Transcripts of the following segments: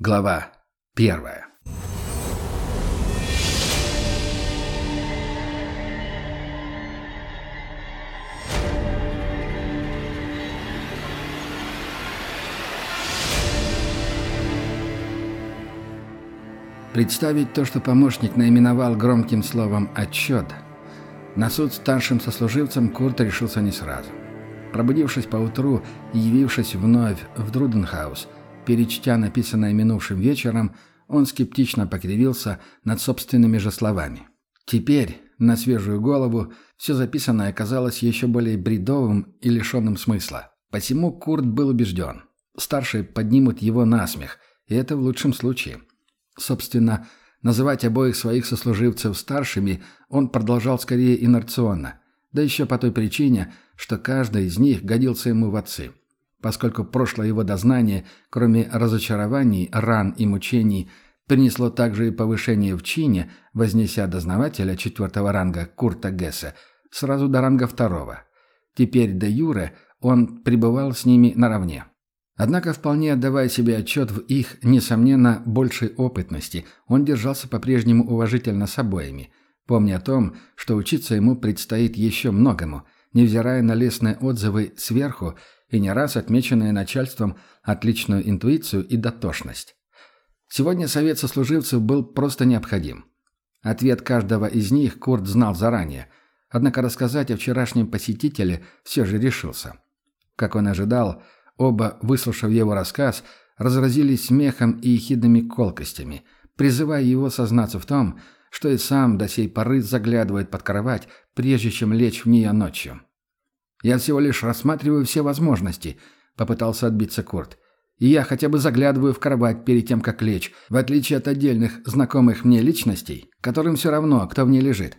Глава первая. Представить то, что помощник наименовал громким словом «отчет», на суд старшим сослуживцам Курт решился не сразу. Пробудившись поутру и явившись вновь в Друденхаус – Перечтя написанное минувшим вечером, он скептично покривился над собственными же словами. Теперь, на свежую голову, все записанное казалось еще более бредовым и лишенным смысла. Посему Курт был убежден. Старшие поднимут его на смех, и это в лучшем случае. Собственно, называть обоих своих сослуживцев старшими он продолжал скорее инерционно, да еще по той причине, что каждый из них годился ему в отцы поскольку прошлое его дознание, кроме разочарований, ран и мучений, принесло также и повышение в чине, вознеся дознавателя четвертого ранга Курта Гесса сразу до ранга второго. Теперь до Юре он пребывал с ними наравне. Однако, вполне отдавая себе отчет в их, несомненно, большей опытности, он держался по-прежнему уважительно с обоими, помня о том, что учиться ему предстоит еще многому, невзирая на лестные отзывы сверху и не раз отмеченные начальством отличную интуицию и дотошность. Сегодня совет сослуживцев был просто необходим. Ответ каждого из них Курт знал заранее, однако рассказать о вчерашнем посетителе все же решился. Как он ожидал, оба, выслушав его рассказ, разразились смехом и ехидными колкостями, призывая его сознаться в том, что и сам до сей поры заглядывает под кровать, прежде чем лечь в нее ночью. «Я всего лишь рассматриваю все возможности», — попытался отбиться Курт. «И я хотя бы заглядываю в кровать перед тем, как лечь, в отличие от отдельных знакомых мне личностей, которым все равно, кто в ней лежит.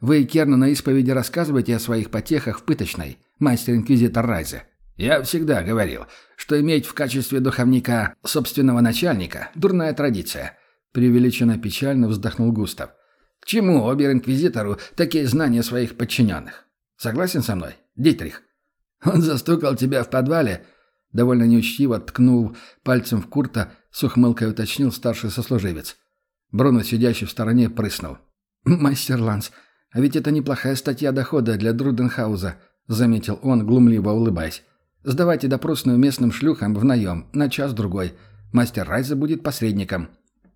Вы, Керна, на исповеди рассказываете о своих потехах в пыточной, мастер-инквизитор Райзе. Я всегда говорил, что иметь в качестве духовника собственного начальника – дурная традиция». Преувеличенно печально вздохнул Густав. «К чему обер-инквизитору такие знания своих подчиненных? Согласен со мной, Дитрих?» «Он застукал тебя в подвале?» Довольно неучтиво ткнув пальцем в Курта, с ухмылкой уточнил старший сослуживец. Бруно, сидящий в стороне, прыснул. «Мастер Ланс, а ведь это неплохая статья дохода для Друденхауза», заметил он, глумливо улыбаясь. «Сдавайте допросную местным шлюхам в наем на час-другой. Мастер Райза будет посредником».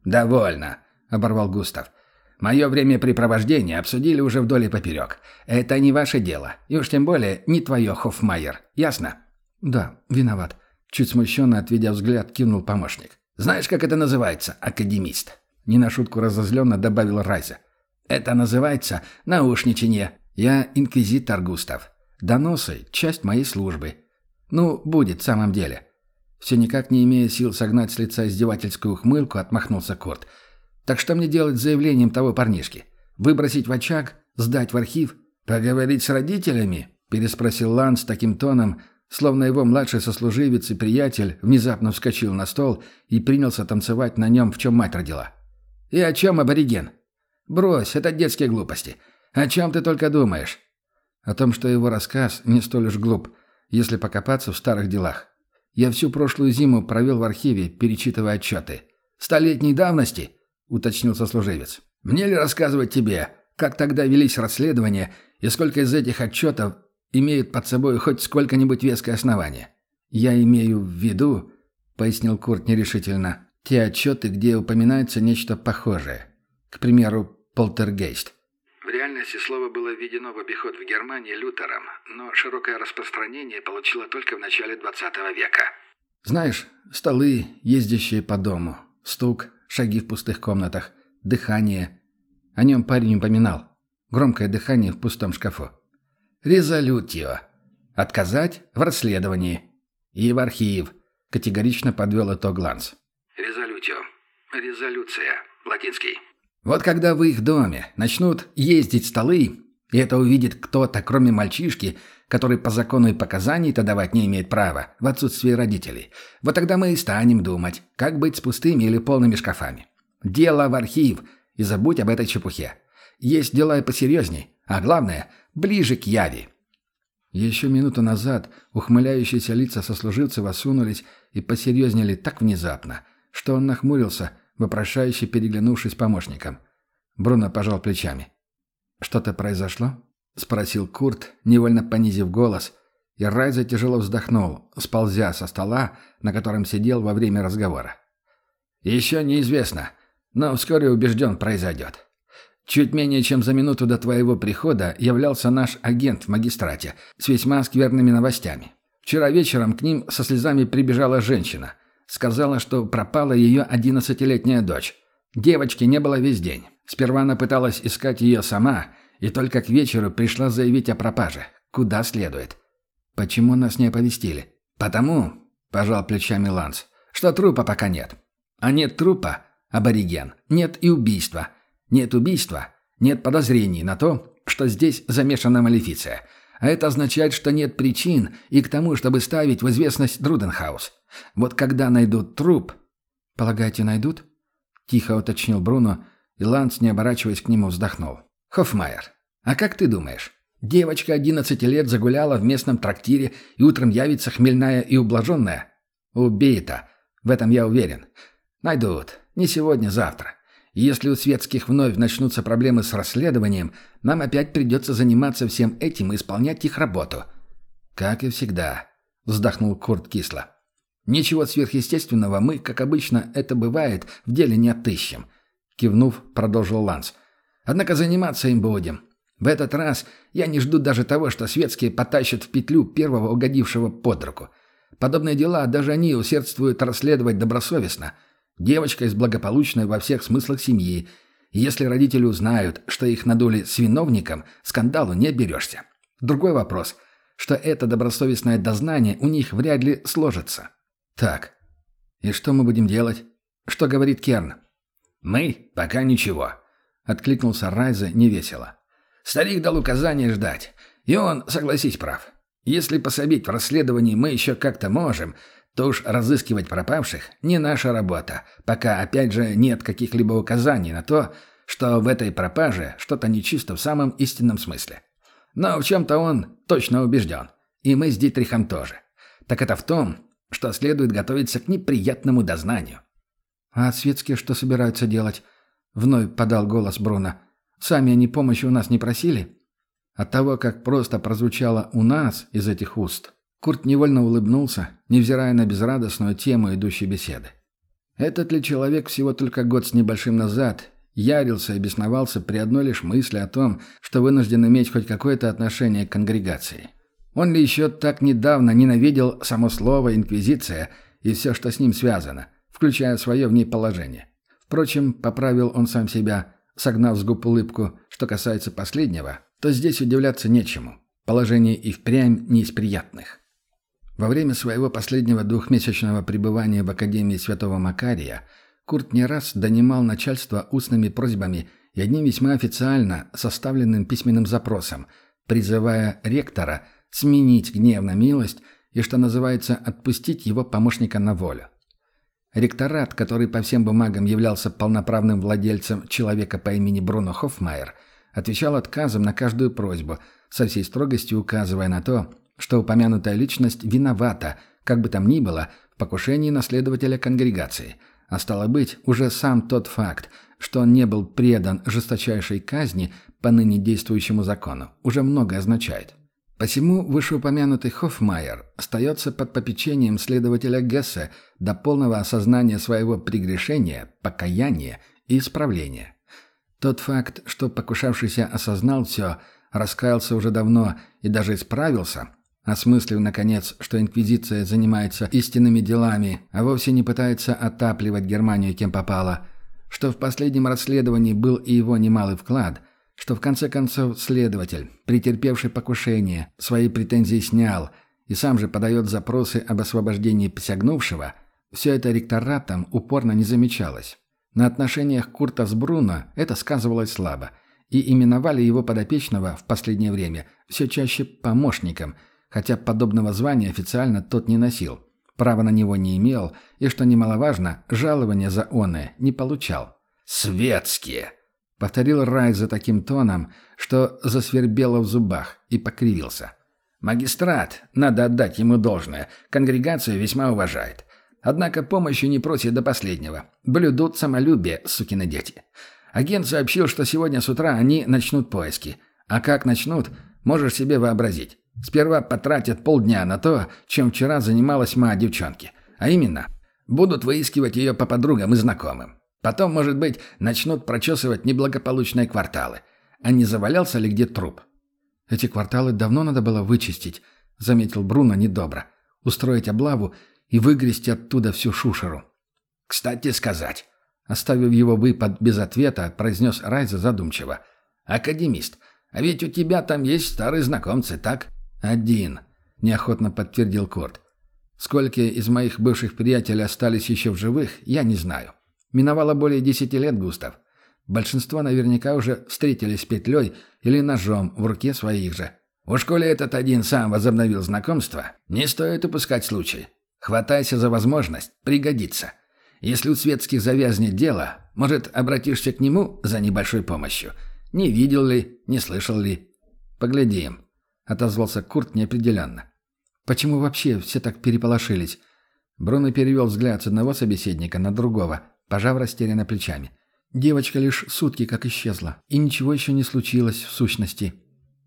«Довольно», — оборвал Густав. Мое времяпрепровождение обсудили уже вдоль и поперек. Это не ваше дело. И уж тем более не твое, Хоффмайер. Ясно?» «Да, виноват». Чуть смущенно, отведя взгляд, кинул помощник. «Знаешь, как это называется, академист?» Не на шутку разозленно добавил Райза. «Это называется наушничание. Я инквизитор, Густав. Доносы — часть моей службы. Ну, будет в самом деле». Все никак не имея сил согнать с лица издевательскую ухмылку, отмахнулся Корт. Так что мне делать с заявлением того парнишки? Выбросить в очаг? Сдать в архив? Поговорить с родителями?» Переспросил Лан с таким тоном, словно его младший сослуживец и приятель внезапно вскочил на стол и принялся танцевать на нем, в чем мать родила. «И о чем абориген?» «Брось, это детские глупости. О чем ты только думаешь?» О том, что его рассказ не столь уж глуп, если покопаться в старых делах. Я всю прошлую зиму провел в архиве, перечитывая отчеты. «Столетней давности?» — уточнил сослуживец. «Мне ли рассказывать тебе, как тогда велись расследования и сколько из этих отчетов имеют под собой хоть сколько-нибудь веское основание?» «Я имею в виду», — пояснил Курт нерешительно, «те отчеты, где упоминается нечто похожее. К примеру, полтергейст». В реальности слово было введено в обиход в Германии Лютером, но широкое распространение получило только в начале 20 века. «Знаешь, столы, ездящие по дому, стук, шаги в пустых комнатах, дыхание. О нем парень упоминал. Громкое дыхание в пустом шкафу. «Резолютио. Отказать в расследовании. И в архив», — категорично подвел итог Гланс. «Резолютио. Резолюция. Латинский». «Вот когда в их доме начнут ездить столы, и это увидит кто-то, кроме мальчишки, который по закону и показаний-то давать не имеет права, в отсутствие родителей. Вот тогда мы и станем думать, как быть с пустыми или полными шкафами. Дело в архив, и забудь об этой чепухе. Есть дела и посерьезней, а главное, ближе к яви. Еще минуту назад ухмыляющиеся лица сослуживцев осунулись и посерьезнели так внезапно, что он нахмурился, вопрошающе переглянувшись помощником. Бруно пожал плечами. «Что-то произошло?» — спросил Курт, невольно понизив голос, и Райза тяжело вздохнул, сползя со стола, на котором сидел во время разговора. «Еще неизвестно, но вскоре убежден произойдет. Чуть менее чем за минуту до твоего прихода являлся наш агент в магистрате с весьма скверными новостями. Вчера вечером к ним со слезами прибежала женщина. Сказала, что пропала ее одиннадцатилетняя дочь. Девочки не было весь день. Сперва она пыталась искать ее сама, и только к вечеру пришла заявить о пропаже. Куда следует. «Почему нас не оповестили?» «Потому», – пожал плечами Ланс, – «что трупа пока нет. А нет трупа – абориген. Нет и убийства. Нет убийства – нет подозрений на то, что здесь замешана малефиция. А это означает, что нет причин и к тому, чтобы ставить в известность Друденхаус. Вот когда найдут труп...» «Полагаете, найдут?» – тихо уточнил Бруно, и Ланс, не оборачиваясь к нему, вздохнул. «Хоффмайер, а как ты думаешь?» Девочка 11 лет загуляла в местном трактире и утром явится хмельная и ублаженная. Убита. В этом я уверен. Найдут. Не сегодня, завтра. И если у светских вновь начнутся проблемы с расследованием, нам опять придется заниматься всем этим и исполнять их работу. Как и всегда, вздохнул Курт кисло. Ничего сверхъестественного мы, как обычно это бывает, в деле не отыщем. Кивнув, продолжил Ланс. Однако заниматься им будем. В этот раз я не жду даже того, что светские потащат в петлю первого угодившего под руку. Подобные дела даже они усердствуют расследовать добросовестно. Девочка из благополучной во всех смыслах семьи. И если родители узнают, что их надули с виновником, скандалу не оберешься. Другой вопрос, что это добросовестное дознание у них вряд ли сложится. Так, и что мы будем делать? Что говорит Керн? Мы? Пока ничего. Откликнулся Райза невесело. Старик дал указание ждать. И он, согласись, прав. Если пособить в расследовании мы еще как-то можем, то уж разыскивать пропавших не наша работа, пока, опять же, нет каких-либо указаний на то, что в этой пропаже что-то нечисто в самом истинном смысле. Но в чем-то он точно убежден. И мы с Дитрихом тоже. Так это в том, что следует готовиться к неприятному дознанию. «А светские что собираются делать?» — вновь подал голос Бруно. Сами они помощи у нас не просили?» От того, как просто прозвучало «у нас» из этих уст, Курт невольно улыбнулся, невзирая на безрадостную тему идущей беседы. Этот ли человек всего только год с небольшим назад ярился и бесновался при одной лишь мысли о том, что вынужден иметь хоть какое-то отношение к конгрегации? Он ли еще так недавно ненавидел само слово «инквизиция» и все, что с ним связано, включая свое в ней положение? Впрочем, поправил он сам себя, Согнав с губ улыбку, что касается последнего, то здесь удивляться нечему. Положение и впрямь не из приятных. Во время своего последнего двухмесячного пребывания в Академии Святого Макария Курт не раз донимал начальство устными просьбами и одним весьма официально составленным письменным запросом, призывая ректора сменить гнев на милость и, что называется, отпустить его помощника на волю. Ректорат, который по всем бумагам являлся полноправным владельцем человека по имени Бруно Хоффмайер, отвечал отказом на каждую просьбу, со всей строгостью указывая на то, что упомянутая личность виновата, как бы там ни было, в покушении наследователя конгрегации. А стало быть, уже сам тот факт, что он не был предан жесточайшей казни по ныне действующему закону, уже многое означает. Посему вышеупомянутый Хоффмайер остается под попечением следователя Гессе до полного осознания своего прегрешения, покаяния и исправления. Тот факт, что покушавшийся осознал все, раскаялся уже давно и даже исправился, осмыслив, наконец, что Инквизиция занимается истинными делами, а вовсе не пытается отапливать Германию кем попало, что в последнем расследовании был и его немалый вклад – что в конце концов следователь, претерпевший покушение, свои претензии снял и сам же подает запросы об освобождении посягнувшего, все это ректоратом упорно не замечалось. На отношениях Курта с Бруно это сказывалось слабо, и именовали его подопечного в последнее время все чаще помощником, хотя подобного звания официально тот не носил, права на него не имел и, что немаловажно, жалования за оное не получал. «Светские!» Повторил Рай за таким тоном, что засвербело в зубах и покривился. «Магистрат, надо отдать ему должное, конгрегация весьма уважает. Однако помощи не просит до последнего. Блюдут самолюбие, сукины дети. Агент сообщил, что сегодня с утра они начнут поиски. А как начнут, можешь себе вообразить. Сперва потратят полдня на то, чем вчера занималась мать девчонки. А именно, будут выискивать ее по подругам и знакомым. Потом, может быть, начнут прочесывать неблагополучные кварталы. А не завалялся ли где труп? Эти кварталы давно надо было вычистить, заметил Бруно недобро. Устроить облаву и выгрести оттуда всю шушеру. Кстати сказать, оставив его выпад без ответа, произнес Райза задумчиво. Академист, а ведь у тебя там есть старые знакомцы, так? Один, неохотно подтвердил Корт. Сколько из моих бывших приятелей остались еще в живых, я не знаю. Миновало более десяти лет, Густав. Большинство наверняка уже встретились петлей или ножом в руке своих же. У школе этот один сам возобновил знакомство, не стоит упускать случай. Хватайся за возможность, пригодится. Если у светских завязнет дело, может, обратишься к нему за небольшой помощью. Не видел ли, не слышал ли. Поглядим, — отозвался Курт неопределенно. Почему вообще все так переполошились? Бруно перевел взгляд с одного собеседника на другого, пожав растерянно плечами. — Девочка лишь сутки как исчезла, и ничего еще не случилось в сущности.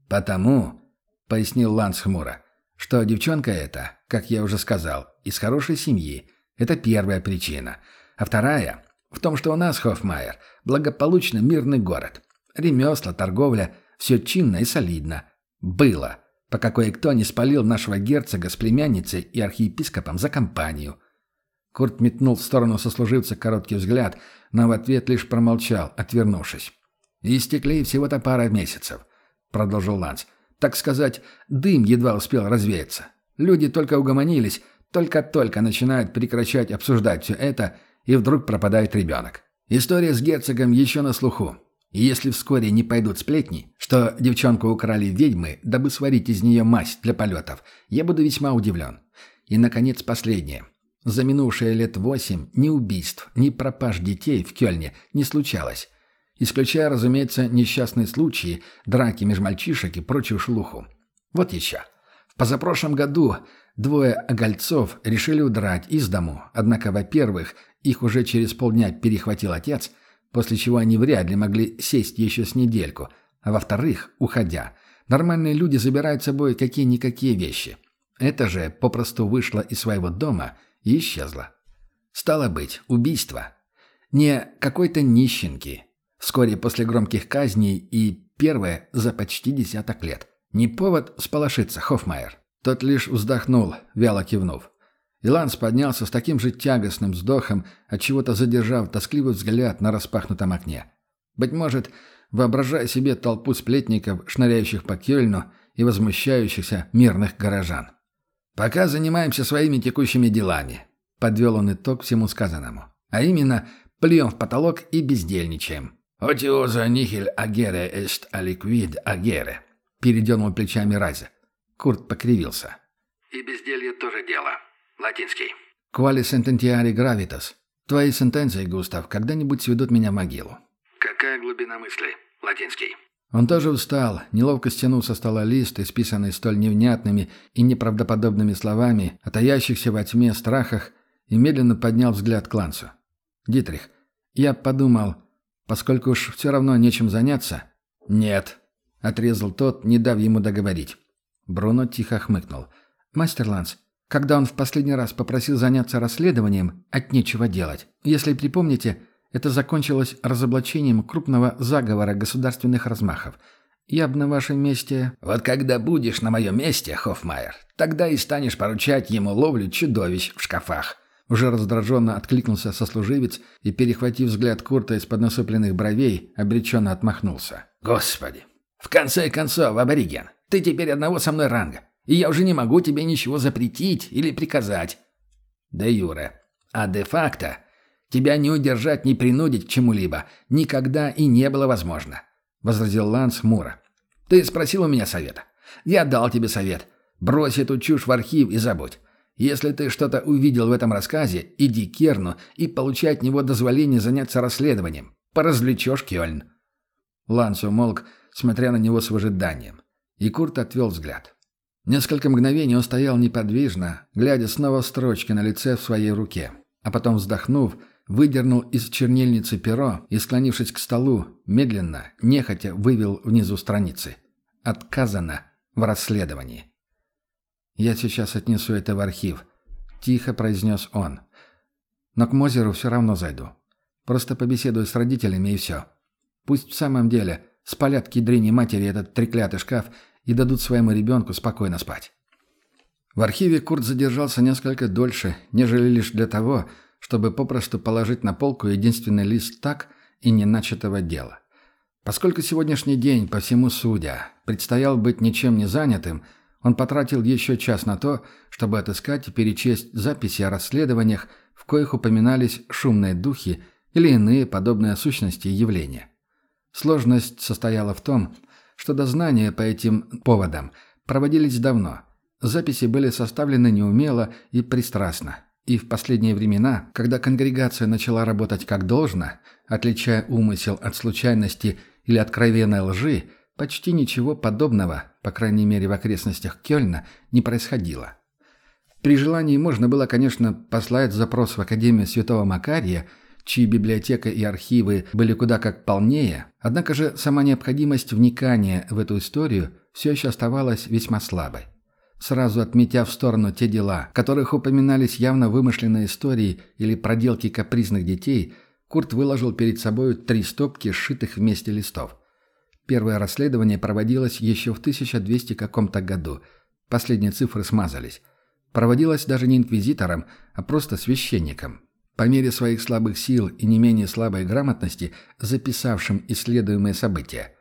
«Потому», — пояснил Ланс хмуро, — «что девчонка эта, как я уже сказал, из хорошей семьи. Это первая причина. А вторая — в том, что у нас, Хоффмайер, благополучно мирный город. Ремесла, торговля — все чинно и солидно. Было, пока кое-кто не спалил нашего герцога с племянницей и архиепископом за компанию». Курт метнул в сторону сослуживца короткий взгляд, но в ответ лишь промолчал, отвернувшись. «Истекли всего-то пара месяцев», — продолжил Ланс. «Так сказать, дым едва успел развеяться. Люди только угомонились, только-только начинают прекращать обсуждать все это, и вдруг пропадает ребенок. История с герцогом еще на слуху. И если вскоре не пойдут сплетни, что девчонку украли ведьмы, дабы сварить из нее мазь для полетов, я буду весьма удивлен. И, наконец, последнее. За минувшие лет восемь ни убийств, ни пропаж детей в Кёльне не случалось. Исключая, разумеется, несчастные случаи, драки меж мальчишек и прочую шелуху. Вот еще. В позапрошлом году двое огольцов решили удрать из дому, однако, во-первых, их уже через полдня перехватил отец, после чего они вряд ли могли сесть еще с недельку, а во-вторых, уходя, нормальные люди забирают с собой какие-никакие вещи. Это же попросту вышло из своего дома – и исчезла. Стало быть, убийство. Не какой-то нищенки. Вскоре после громких казней и первое за почти десяток лет. Не повод сполошиться, Хоффмайер. Тот лишь вздохнул, вяло кивнув. Иланс поднялся с таким же тягостным вздохом, отчего-то задержав тоскливый взгляд на распахнутом окне. Быть может, воображая себе толпу сплетников, шныряющих по Кёльну и возмущающихся мирных горожан. «Пока занимаемся своими текущими делами», — подвел он итог всему сказанному. «А именно, плюем в потолок и бездельничаем». «Отиоза нихель агере эст аликвид агере», — передернул плечами Райза. Курт покривился. «И безделье тоже дело. Латинский». «Quali sententiari gravitas». Твои сентенции, Густав, когда-нибудь сведут меня в могилу. «Какая глубина мысли? Латинский». Он тоже устал, неловко стянул со стола лист, исписанный столь невнятными и неправдоподобными словами, о во тьме страхах, и медленно поднял взгляд к Лансу. «Дитрих, я подумал, поскольку уж все равно нечем заняться...» «Нет», — отрезал тот, не дав ему договорить. Бруно тихо хмыкнул. «Мастер Ланс, когда он в последний раз попросил заняться расследованием, от нечего делать. Если припомните, это закончилось разоблачением крупного заговора государственных размахов. Я бы на вашем месте... Вот когда будешь на моем месте, Хоффмайер, тогда и станешь поручать ему ловлю чудовищ в шкафах. Уже раздраженно откликнулся сослуживец и, перехватив взгляд Курта из-под насупленных бровей, обреченно отмахнулся. «Господи! В конце концов, абориген, ты теперь одного со мной ранга, и я уже не могу тебе ничего запретить или приказать». «Де юре. А де-факто Тебя не удержать, не принудить к чему-либо. Никогда и не было возможно», — возразил Ланс хмуро. «Ты спросил у меня совета. Я дал тебе совет. Брось эту чушь в архив и забудь. Если ты что-то увидел в этом рассказе, иди к Керну и получай от него дозволение заняться расследованием. Поразвлечешь Кёльн». Ланс умолк, смотря на него с выжиданием. И Курт отвел взгляд. Несколько мгновений он стоял неподвижно, глядя снова в строчки на лице в своей руке, а потом, вздохнув, выдернул из чернильницы перо и, склонившись к столу, медленно, нехотя вывел внизу страницы. «Отказано в расследовании». «Я сейчас отнесу это в архив», — тихо произнес он. «Но к Мозеру все равно зайду. Просто побеседую с родителями и все. Пусть в самом деле спалят к матери этот треклятый шкаф и дадут своему ребенку спокойно спать». В архиве Курт задержался несколько дольше, нежели лишь для того, чтобы попросту положить на полку единственный лист так и не начатого дела. Поскольку сегодняшний день, по всему судя, предстоял быть ничем не занятым, он потратил еще час на то, чтобы отыскать и перечесть записи о расследованиях, в коих упоминались шумные духи или иные подобные сущности и явления. Сложность состояла в том, что дознания по этим поводам проводились давно. Записи были составлены неумело и пристрастно. И в последние времена, когда конгрегация начала работать как должно, отличая умысел от случайности или откровенной лжи, почти ничего подобного, по крайней мере в окрестностях Кёльна, не происходило. При желании можно было, конечно, послать запрос в Академию Святого Макария, чьи библиотека и архивы были куда как полнее, однако же сама необходимость вникания в эту историю все еще оставалась весьма слабой. Сразу отметя в сторону те дела, которых упоминались явно вымышленные истории или проделки капризных детей, Курт выложил перед собой три стопки сшитых вместе листов. Первое расследование проводилось еще в 1200 каком-то году. Последние цифры смазались. Проводилось даже не инквизитором, а просто священником. По мере своих слабых сил и не менее слабой грамотности, записавшим исследуемые события.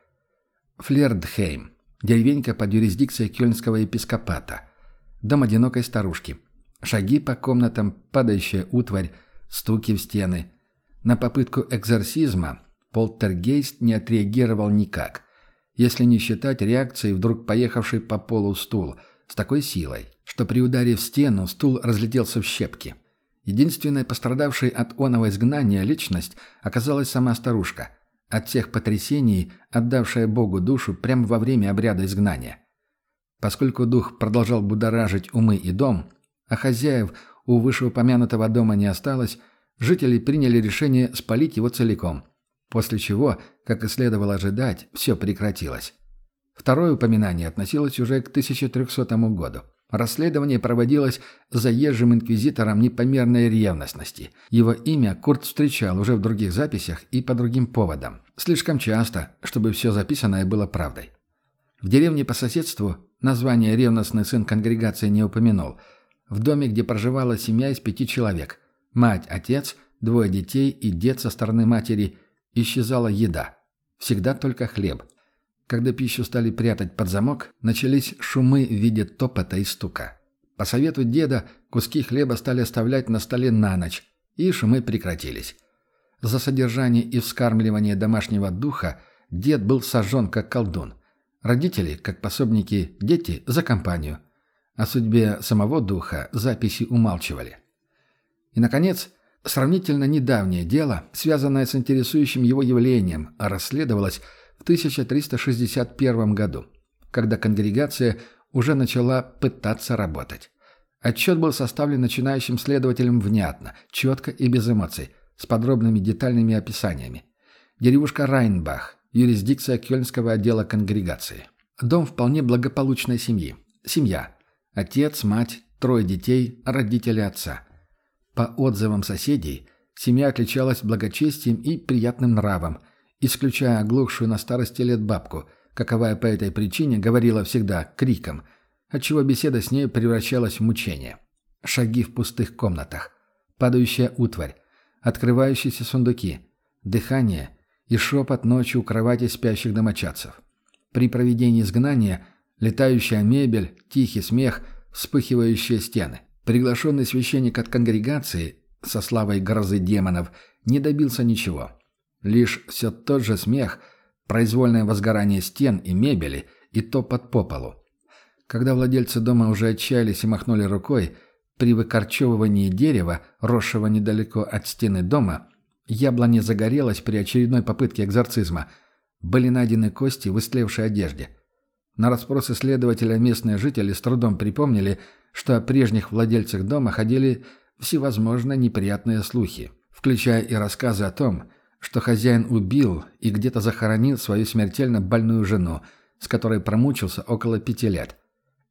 Флердхейм. Деревенька под юрисдикцией Кёльнского епископата. Дом одинокой старушки. Шаги по комнатам, падающая утварь, стуки в стены. На попытку экзорсизма полтергейст не отреагировал никак. Если не считать реакции вдруг поехавший по полу стул с такой силой, что при ударе в стену стул разлетелся в щепки. Единственной пострадавшей от оного изгнания личность оказалась сама старушка – от всех потрясений, отдавшая Богу душу прямо во время обряда изгнания. Поскольку дух продолжал будоражить умы и дом, а хозяев у вышеупомянутого дома не осталось, жители приняли решение спалить его целиком, после чего, как и следовало ожидать, все прекратилось. Второе упоминание относилось уже к 1300 году. Расследование проводилось заезжим инквизитором непомерной ревностности. Его имя Курт встречал уже в других записях и по другим поводам. Слишком часто, чтобы все записанное было правдой. В деревне по соседству название «ревностный сын конгрегации» не упомянул. В доме, где проживала семья из пяти человек – мать, отец, двое детей и дед со стороны матери – исчезала еда. Всегда только хлеб – когда пищу стали прятать под замок, начались шумы в виде топота и стука. По совету деда куски хлеба стали оставлять на столе на ночь, и шумы прекратились. За содержание и вскармливание домашнего духа дед был сожжен как колдун. Родители, как пособники, дети за компанию. О судьбе самого духа записи умалчивали. И, наконец, сравнительно недавнее дело, связанное с интересующим его явлением, расследовалось в 1361 году, когда конгрегация уже начала пытаться работать. Отчет был составлен начинающим следователем внятно, четко и без эмоций, с подробными детальными описаниями. Деревушка Райнбах, юрисдикция Кёльнского отдела конгрегации. Дом вполне благополучной семьи. Семья. Отец, мать, трое детей, родители отца. По отзывам соседей, семья отличалась благочестием и приятным нравом, исключая оглохшую на старости лет бабку, каковая по этой причине говорила всегда криком, отчего беседа с ней превращалась в мучение. Шаги в пустых комнатах, падающая утварь, открывающиеся сундуки, дыхание и шепот ночью у кровати спящих домочадцев. При проведении изгнания летающая мебель, тихий смех, вспыхивающие стены. Приглашенный священник от конгрегации со славой грозы демонов не добился ничего. Лишь все тот же смех, произвольное возгорание стен и мебели и топот по полу. Когда владельцы дома уже отчаялись и махнули рукой, при выкорчевывании дерева, росшего недалеко от стены дома, яблоня загорелась при очередной попытке экзорцизма. Были найдены кости в истлевшей одежде. На расспросы следователя местные жители с трудом припомнили, что о прежних владельцах дома ходили всевозможные неприятные слухи, включая и рассказы о том, что хозяин убил и где-то захоронил свою смертельно больную жену, с которой промучился около пяти лет.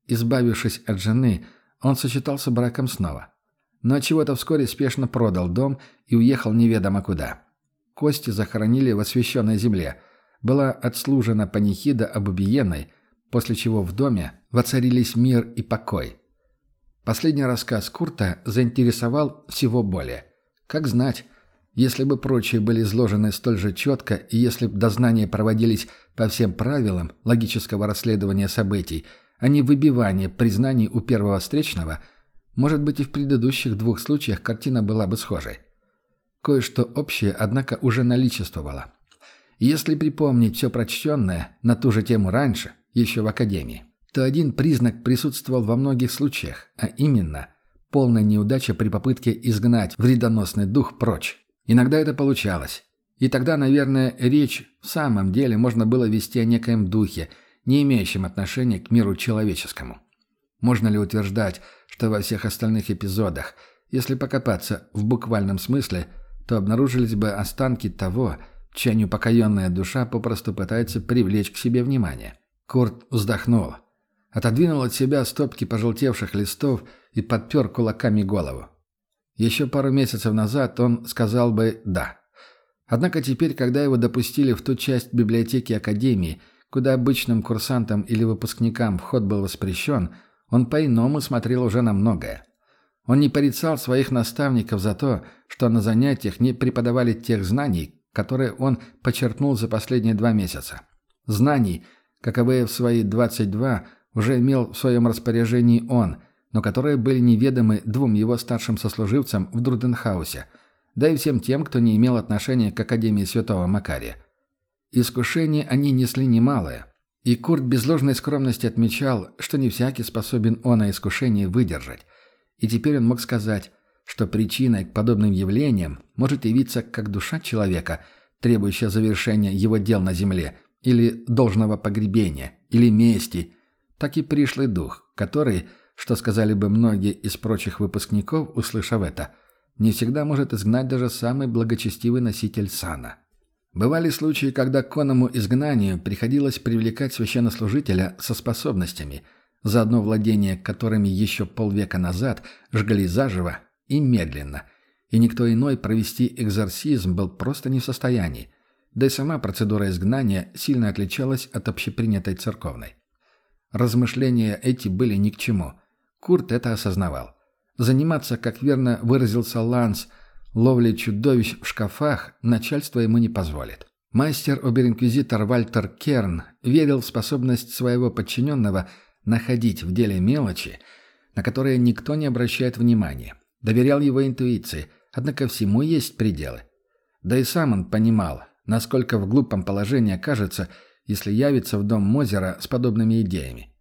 Избавившись от жены, он сочетался браком снова. Но чего-то вскоре спешно продал дом и уехал неведомо куда. Кости захоронили в освященной земле. Была отслужена панихида об убиенной, после чего в доме воцарились мир и покой. Последний рассказ Курта заинтересовал всего более. Как знать, если бы прочие были изложены столь же четко, и если бы дознания проводились по всем правилам логического расследования событий, а не выбивания признаний у первого встречного, может быть и в предыдущих двух случаях картина была бы схожей. Кое-что общее, однако, уже наличествовало. Если припомнить все прочтенное на ту же тему раньше, еще в Академии, то один признак присутствовал во многих случаях, а именно – полная неудача при попытке изгнать вредоносный дух прочь. Иногда это получалось. И тогда, наверное, речь в самом деле можно было вести о некоем духе, не имеющем отношения к миру человеческому. Можно ли утверждать, что во всех остальных эпизодах, если покопаться в буквальном смысле, то обнаружились бы останки того, чья неупокоенная душа попросту пытается привлечь к себе внимание? Курт вздохнул. Отодвинул от себя стопки пожелтевших листов и подпер кулаками голову. Еще пару месяцев назад он сказал бы «да». Однако теперь, когда его допустили в ту часть библиотеки Академии, куда обычным курсантам или выпускникам вход был воспрещен, он по-иному смотрел уже на многое. Он не порицал своих наставников за то, что на занятиях не преподавали тех знаний, которые он подчеркнул за последние два месяца. Знаний, каковые в свои 22 уже имел в своем распоряжении он, но которые были неведомы двум его старшим сослуживцам в Друденхаусе, да и всем тем, кто не имел отношения к Академии Святого Макария. Искушение они несли немалое, и Курт без ложной скромности отмечал, что не всякий способен он на искушение выдержать. И теперь он мог сказать, что причиной к подобным явлениям может явиться как душа человека, требующая завершения его дел на земле, или должного погребения, или мести, так и пришлый дух, который – что сказали бы многие из прочих выпускников, услышав это, не всегда может изгнать даже самый благочестивый носитель сана. Бывали случаи, когда к конному изгнанию приходилось привлекать священнослужителя со способностями, за одно владение которыми еще полвека назад жгли заживо и медленно, и никто иной провести экзорсизм был просто не в состоянии, да и сама процедура изгнания сильно отличалась от общепринятой церковной. Размышления эти были ни к чему – Курт это осознавал. Заниматься, как верно выразился Ланс, ловлей чудовищ в шкафах начальство ему не позволит. Мастер-оберинквизитор Вальтер Керн верил в способность своего подчиненного находить в деле мелочи, на которые никто не обращает внимания. Доверял его интуиции, однако всему есть пределы. Да и сам он понимал, насколько в глупом положении окажется, если явится в дом Мозера с подобными идеями.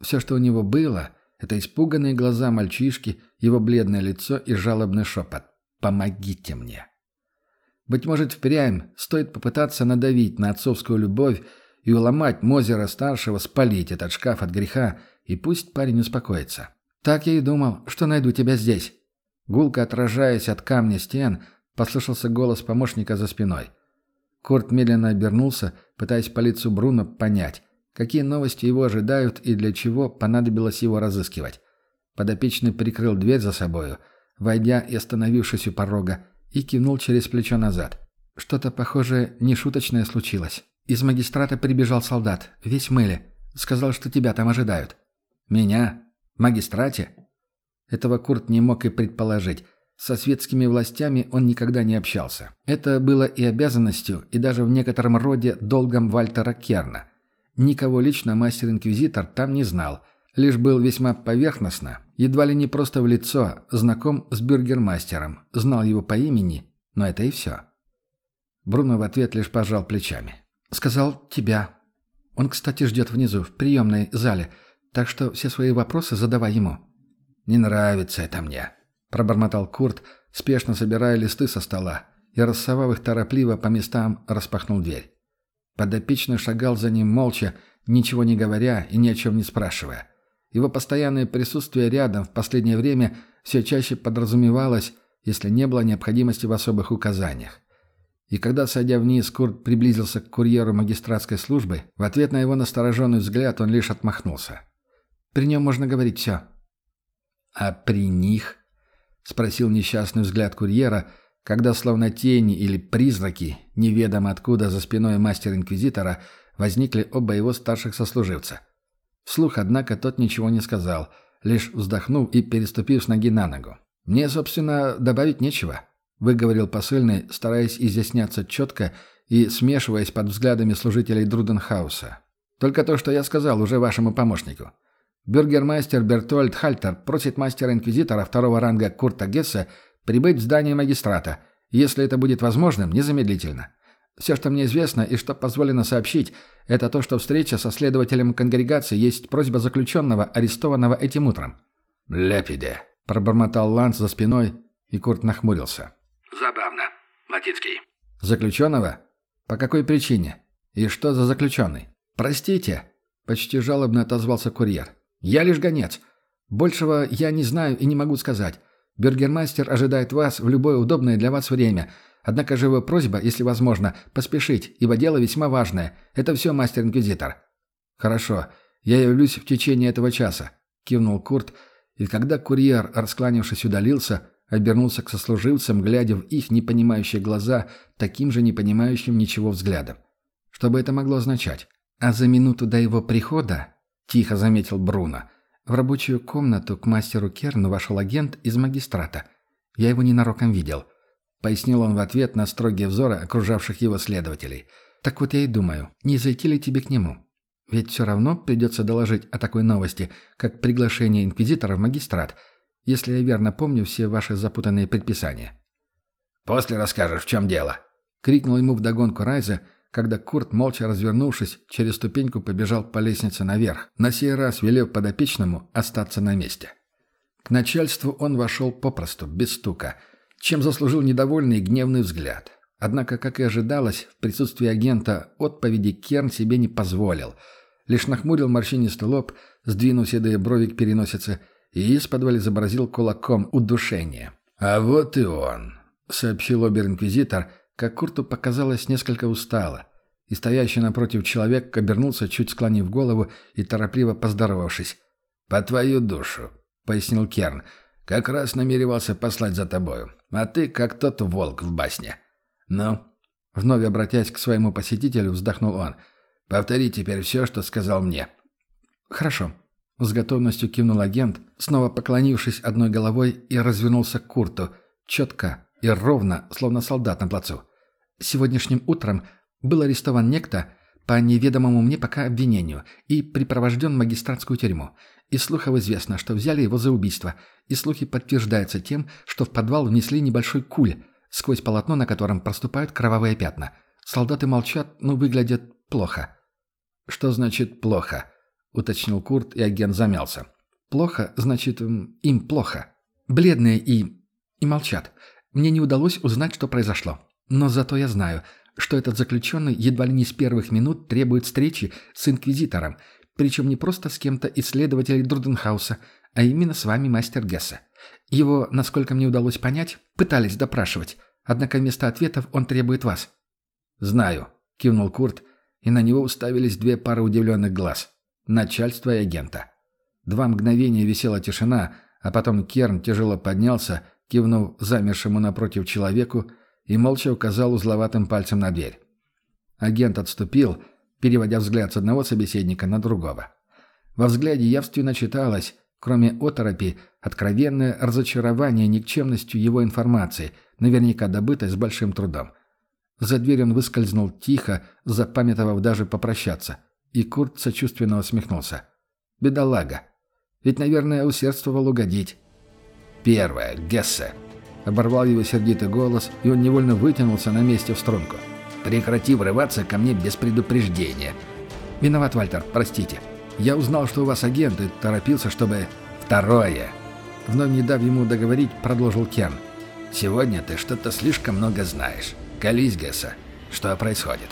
Все, что у него было – это испуганные глаза мальчишки, его бледное лицо и жалобный шепот. «Помогите мне!» Быть может, впрямь стоит попытаться надавить на отцовскую любовь и уломать Мозера-старшего спалить этот шкаф от греха, и пусть парень успокоится. «Так я и думал, что найду тебя здесь». Гулко отражаясь от камня стен, послышался голос помощника за спиной. Курт медленно обернулся, пытаясь по лицу Бруно понять, Какие новости его ожидают и для чего понадобилось его разыскивать? Подопечный прикрыл дверь за собою, войдя и остановившись у порога, и кивнул через плечо назад. Что-то, похоже, нешуточное случилось. Из магистрата прибежал солдат, весь мыле. Сказал, что тебя там ожидают. Меня? В магистрате? Этого Курт не мог и предположить. Со светскими властями он никогда не общался. Это было и обязанностью, и даже в некотором роде долгом Вальтера Керна. Никого лично мастер-инквизитор там не знал, лишь был весьма поверхностно, едва ли не просто в лицо, знаком с бюргермастером, знал его по имени, но это и все. Бруно в ответ лишь пожал плечами. «Сказал тебя. Он, кстати, ждет внизу, в приемной зале, так что все свои вопросы задавай ему». «Не нравится это мне», — пробормотал Курт, спешно собирая листы со стола, и, рассовав их торопливо по местам, распахнул дверь. Подопечный шагал за ним молча, ничего не говоря и ни о чем не спрашивая. Его постоянное присутствие рядом в последнее время все чаще подразумевалось, если не было необходимости в особых указаниях. И когда, сойдя вниз, Курт приблизился к курьеру магистратской службы, в ответ на его настороженный взгляд он лишь отмахнулся. «При нем можно говорить все». «А при них?» — спросил несчастный взгляд курьера, когда словно тени или призраки, неведомо откуда за спиной мастер-инквизитора, возникли оба его старших сослуживца. Вслух, однако, тот ничего не сказал, лишь вздохнул и переступив с ноги на ногу. «Мне, собственно, добавить нечего», — выговорил посыльный, стараясь изъясняться четко и смешиваясь под взглядами служителей Друденхауса. «Только то, что я сказал уже вашему помощнику. Бюргермастер Бертольд Хальтер просит мастера-инквизитора второго ранга Курта Гесса прибыть в здание магистрата, если это будет возможным, незамедлительно. Все, что мне известно и что позволено сообщить, это то, что встреча со следователем конгрегации есть просьба заключенного, арестованного этим утром». «Лепиде», — пробормотал Ланс за спиной, и Курт нахмурился. «Забавно. Матицкий». «Заключенного? По какой причине? И что за заключенный?» «Простите», — почти жалобно отозвался курьер. «Я лишь гонец. Большего я не знаю и не могу сказать. Бюргермастер ожидает вас в любое удобное для вас время. Однако же его просьба, если возможно, поспешить, ибо дело весьма важное. Это все, мастер-инквизитор». «Хорошо. Я явлюсь в течение этого часа», — кивнул Курт, и когда курьер, раскланившись, удалился, обернулся к сослуживцам, глядя в их непонимающие глаза таким же непонимающим ничего взглядом. Что бы это могло означать? А за минуту до его прихода, тихо заметил Бруно, в рабочую комнату к мастеру Керну вошел агент из магистрата. Я его ненароком видел. Пояснил он в ответ на строгие взоры окружавших его следователей. «Так вот я и думаю, не зайти ли тебе к нему? Ведь все равно придется доложить о такой новости, как приглашение инквизитора в магистрат, если я верно помню все ваши запутанные предписания». «После расскажешь, в чем дело», — крикнул ему вдогонку Райза, когда Курт, молча развернувшись, через ступеньку побежал по лестнице наверх, на сей раз велев подопечному остаться на месте. К начальству он вошел попросту, без стука, чем заслужил недовольный и гневный взгляд. Однако, как и ожидалось, в присутствии агента отповеди Керн себе не позволил — лишь нахмурил морщинистый лоб, сдвинув седые брови к переносице и из-под изобразил кулаком удушение. «А вот и он», — сообщил обер-инквизитор, как Курту показалось несколько устало, и стоящий напротив человек обернулся, чуть склонив голову и торопливо поздоровавшись. «По твою душу», — пояснил Керн, — «как раз намеревался послать за тобою, а ты как тот волк в басне». «Ну?» Вновь обратясь к своему посетителю, вздохнул он — Повтори теперь все, что сказал мне». «Хорошо». С готовностью кивнул агент, снова поклонившись одной головой и развернулся к Курту, четко и ровно, словно солдат на плацу. «Сегодняшним утром был арестован некто по неведомому мне пока обвинению и припровожден в магистратскую тюрьму. Из слухов известно, что взяли его за убийство, и слухи подтверждаются тем, что в подвал внесли небольшой куль, сквозь полотно на котором проступают кровавые пятна. Солдаты молчат, но выглядят плохо. «Что значит «плохо»?» — уточнил Курт, и агент замялся. «Плохо, значит, им плохо. Бледные и... и молчат. Мне не удалось узнать, что произошло. Но зато я знаю, что этот заключенный едва ли не с первых минут требует встречи с инквизитором, причем не просто с кем-то из следователей Друденхауса, а именно с вами, мастер Гесса. Его, насколько мне удалось понять, пытались допрашивать, однако вместо ответов он требует вас». «Знаю», — кивнул Курт, и на него уставились две пары удивленных глаз. Начальство и агента. Два мгновения висела тишина, а потом Керн тяжело поднялся, кивнув замершему напротив человеку и молча указал узловатым пальцем на дверь. Агент отступил, переводя взгляд с одного собеседника на другого. Во взгляде явственно читалось, кроме оторопи, откровенное разочарование никчемностью его информации, наверняка добытой с большим трудом. За дверь он выскользнул тихо, запамятовав даже попрощаться. И Курт сочувственно усмехнулся. «Бедолага. Ведь, наверное, усердствовал угодить». «Первое. Гессе». Оборвал его сердитый голос, и он невольно вытянулся на месте в струнку. «Прекрати врываться ко мне без предупреждения». «Виноват, Вальтер, простите. Я узнал, что у вас агент, и торопился, чтобы...» «Второе». Вновь не дав ему договорить, продолжил Кен. «Сегодня ты что-то слишком много знаешь. Колись, Гесса. Что происходит?